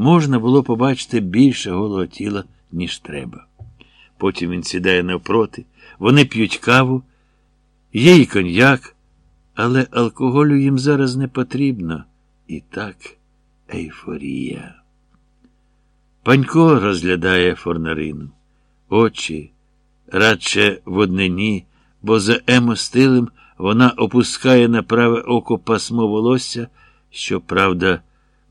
можна було побачити більше голого тіла, ніж треба. Потім він сідає навпроти, вони п'ють каву, є й коньяк, але алкоголю їм зараз не потрібно. І так ейфорія. Панько розглядає форнарину. Очі, радше в бо за емостилем вона опускає на праве око пасмо волосся, що, правда,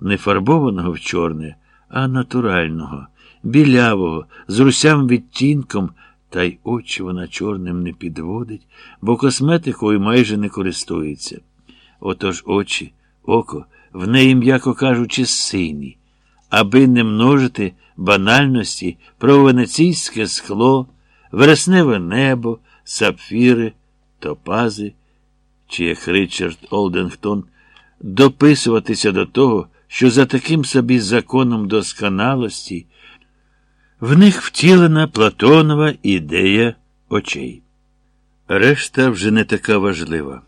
не фарбованого в чорне, а натурального, білявого, з русям відтінком, та й очі вона чорним не підводить, бо косметикою майже не користується. Отож очі, око, в неї, м'яко кажучи, сині, аби не множити банальності про венеційське скло, вересневе небо, сапфіри, топази, чи, як Ричард Олдингтон, дописуватися до того, що за таким собі законом досконалості в них втілена Платонова ідея очей. Решта вже не така важлива.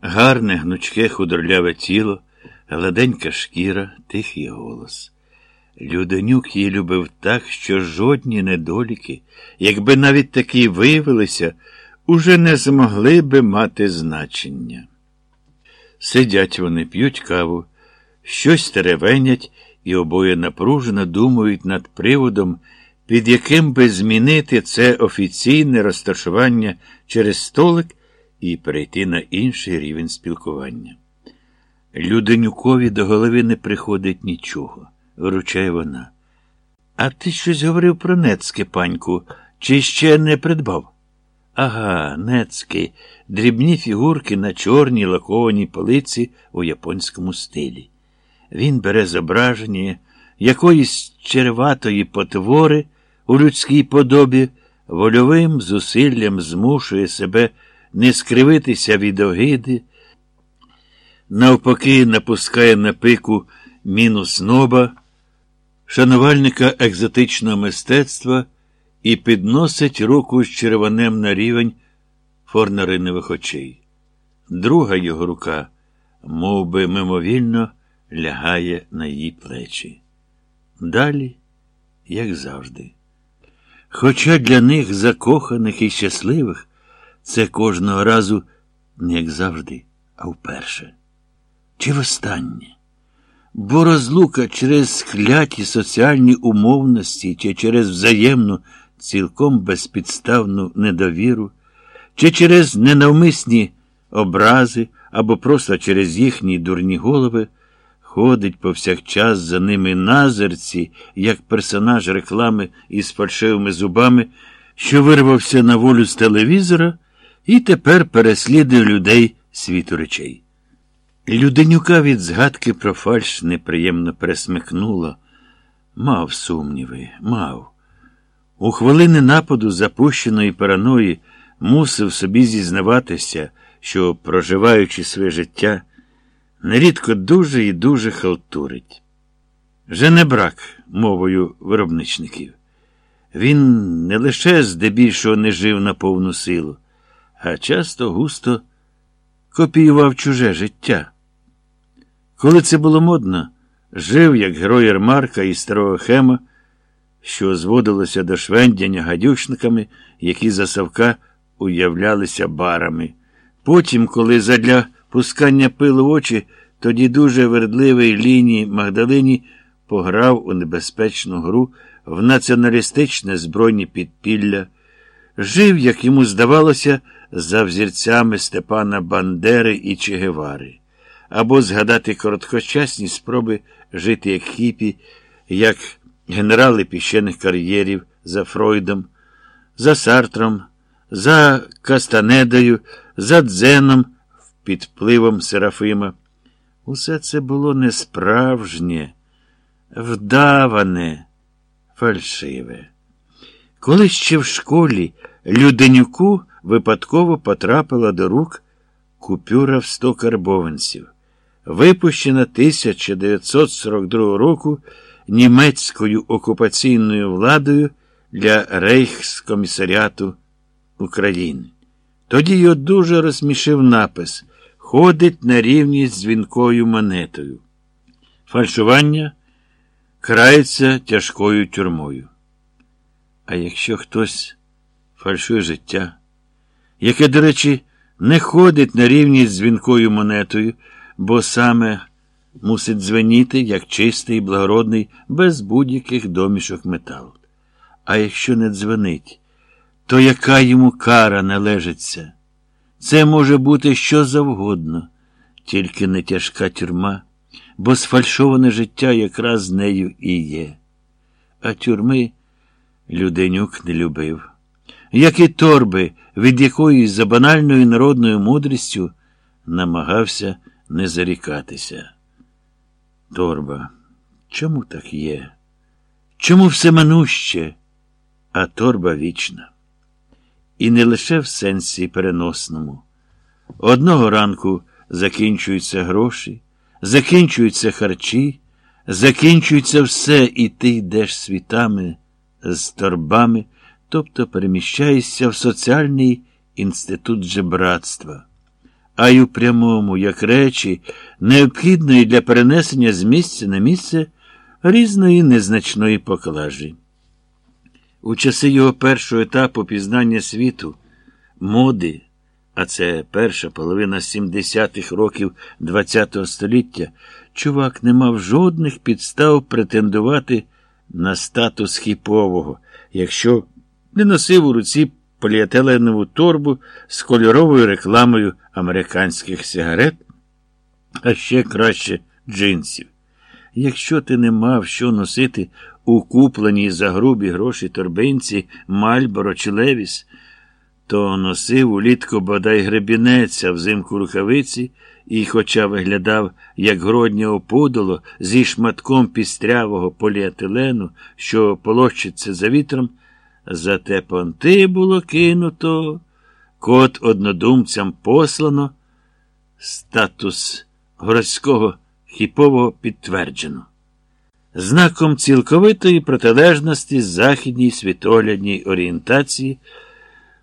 Гарне, гнучке, худорляве тіло, гладенька шкіра, тихий голос. Люденюк її любив так, що жодні недоліки, якби навіть такі виявилися, уже не змогли би мати значення. Сидять вони, п'ють каву, щось теревенять і обоє напружено думають над приводом, під яким би змінити це офіційне розташування через столик і перейти на інший рівень спілкування. Люденюкові до голови не приходить нічого, виручає вона. А ти щось говорив про Нецьке, паньку, чи ще не придбав? Ага, Нецький, дрібні фігурки на чорній лакованій полиці у японському стилі. Він бере зображення якоїсь черватої потвори у людській подобі, вольовим зусиллям змушує себе не скривитися від огиди, навпаки, напускає на пику мінус ноба, шанувальника екзотичного мистецтва і підносить руку з червонем на рівень форнаринових очей. Друга його рука, мов би, мимовільно, лягає на її плечі. Далі, як завжди. Хоча для них, закоханих і щасливих, це кожного разу не як завжди, а вперше. Чи востаннє? Бо розлука через скляті соціальні умовності чи через взаємну, цілком безпідставну недовіру, чи через ненавмисні образи або просто через їхні дурні голови ходить повсякчас за ними назерці, як персонаж реклами із фальшивими зубами, що вирвався на волю з телевізора і тепер переслідує людей світу речей. Люденюка від згадки про фальш неприємно пересмикнуло. Мав сумніви, мав. У хвилини нападу запущеної параної мусив собі зізнаватися, що, проживаючи своє життя, нерідко дуже і дуже халтурить. Вже не брак мовою виробничників. Він не лише здебільшого не жив на повну силу, а часто густо копіював чуже життя. Коли це було модно, жив як герой Ермарка і старого Хема, що зводилося до швендяння гадючниками, які за Савка уявлялися барами. Потім, коли задля пускання пилу в очі, тоді дуже вердливий лінії Магдалині пограв у небезпечну гру в націоналістичне збройні підпілля, жив, як йому здавалося, за взірцями Степана Бандери і Чегевари, або згадати короткочасні спроби жити як хіпі, як генерали піщених кар'єрів за Фройдом, за Сартром, за Кастанедою, за Дзеном під впливом Серафима. Усе це було несправжнє, вдаване, фальшиве. Коли ще в школі Люденюку випадково потрапила до рук купюра в сто карбованців, випущена 1942 року німецькою окупаційною владою для Рейхскомісаріату України. Тоді його дуже розсмішив напис Ходить на рівні з дзвінкою монетою. Фальшування крається тяжкою тюрмою. А якщо хтось фальшує життя, яке, до речі, не ходить на рівні з дзвінкою монетою, бо саме мусить дзвеніти, як чистий, і благородний, без будь-яких домішок металу. А якщо не дзвонить, то яка йому кара належиться? Це може бути що завгодно, тільки не тяжка тюрма, бо сфальшоване життя якраз нею і є. А тюрми Люденюк не любив. Як і торби, від якої за банальною народною мудрістю намагався не зарікатися. Торба, чому так є? Чому все минуще, а торба вічна? І не лише в сенсі переносному. Одного ранку закінчуються гроші, закінчуються харчі, закінчується все, і ти йдеш світами з торбами, тобто переміщаєшся в соціальний інститут жебратства, а й у прямому, як речі, необхідної для перенесення з місця на місце різної незначної поклажі. У часи його першого етапу пізнання світу, моди, а це перша половина 70-х років ХХ століття, чувак не мав жодних підстав претендувати на статус хіпового, якщо не носив у руці поліетиленову торбу з кольоровою рекламою американських сигарет, а ще краще джинсів. Якщо ти не мав що носити у купленій за грубі гроші торбинці Мальборо чи Левіс, то носив улітку бодай гребінець, а взимку рукавиці і, хоча виглядав, як гроднє опудоло зі шматком пістрявого поліетилену, що полощиться за вітром, зате понти було кинуто, кот однодумцям послано, статус городського хіпового підтверджено. Знаком цілковитої протилежності західній світоглядній орієнтації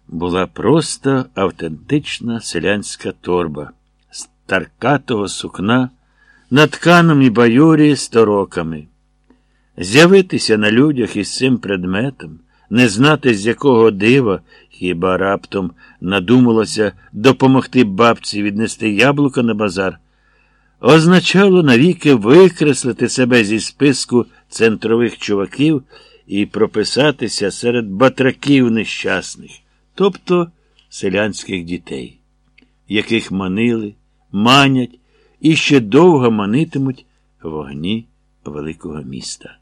була просто автентична селянська торба з таркатого сукна на тканому баюрі з тороками. З'явитися на людях із цим предметом, не знати, з якого дива, хіба раптом надумалося допомогти бабці віднести яблука на базар, означало навіки викреслити себе зі списку центрових чуваків і прописатися серед батраків нещасних, тобто селянських дітей, яких манили, манять і ще довго манитимуть вогні великого міста.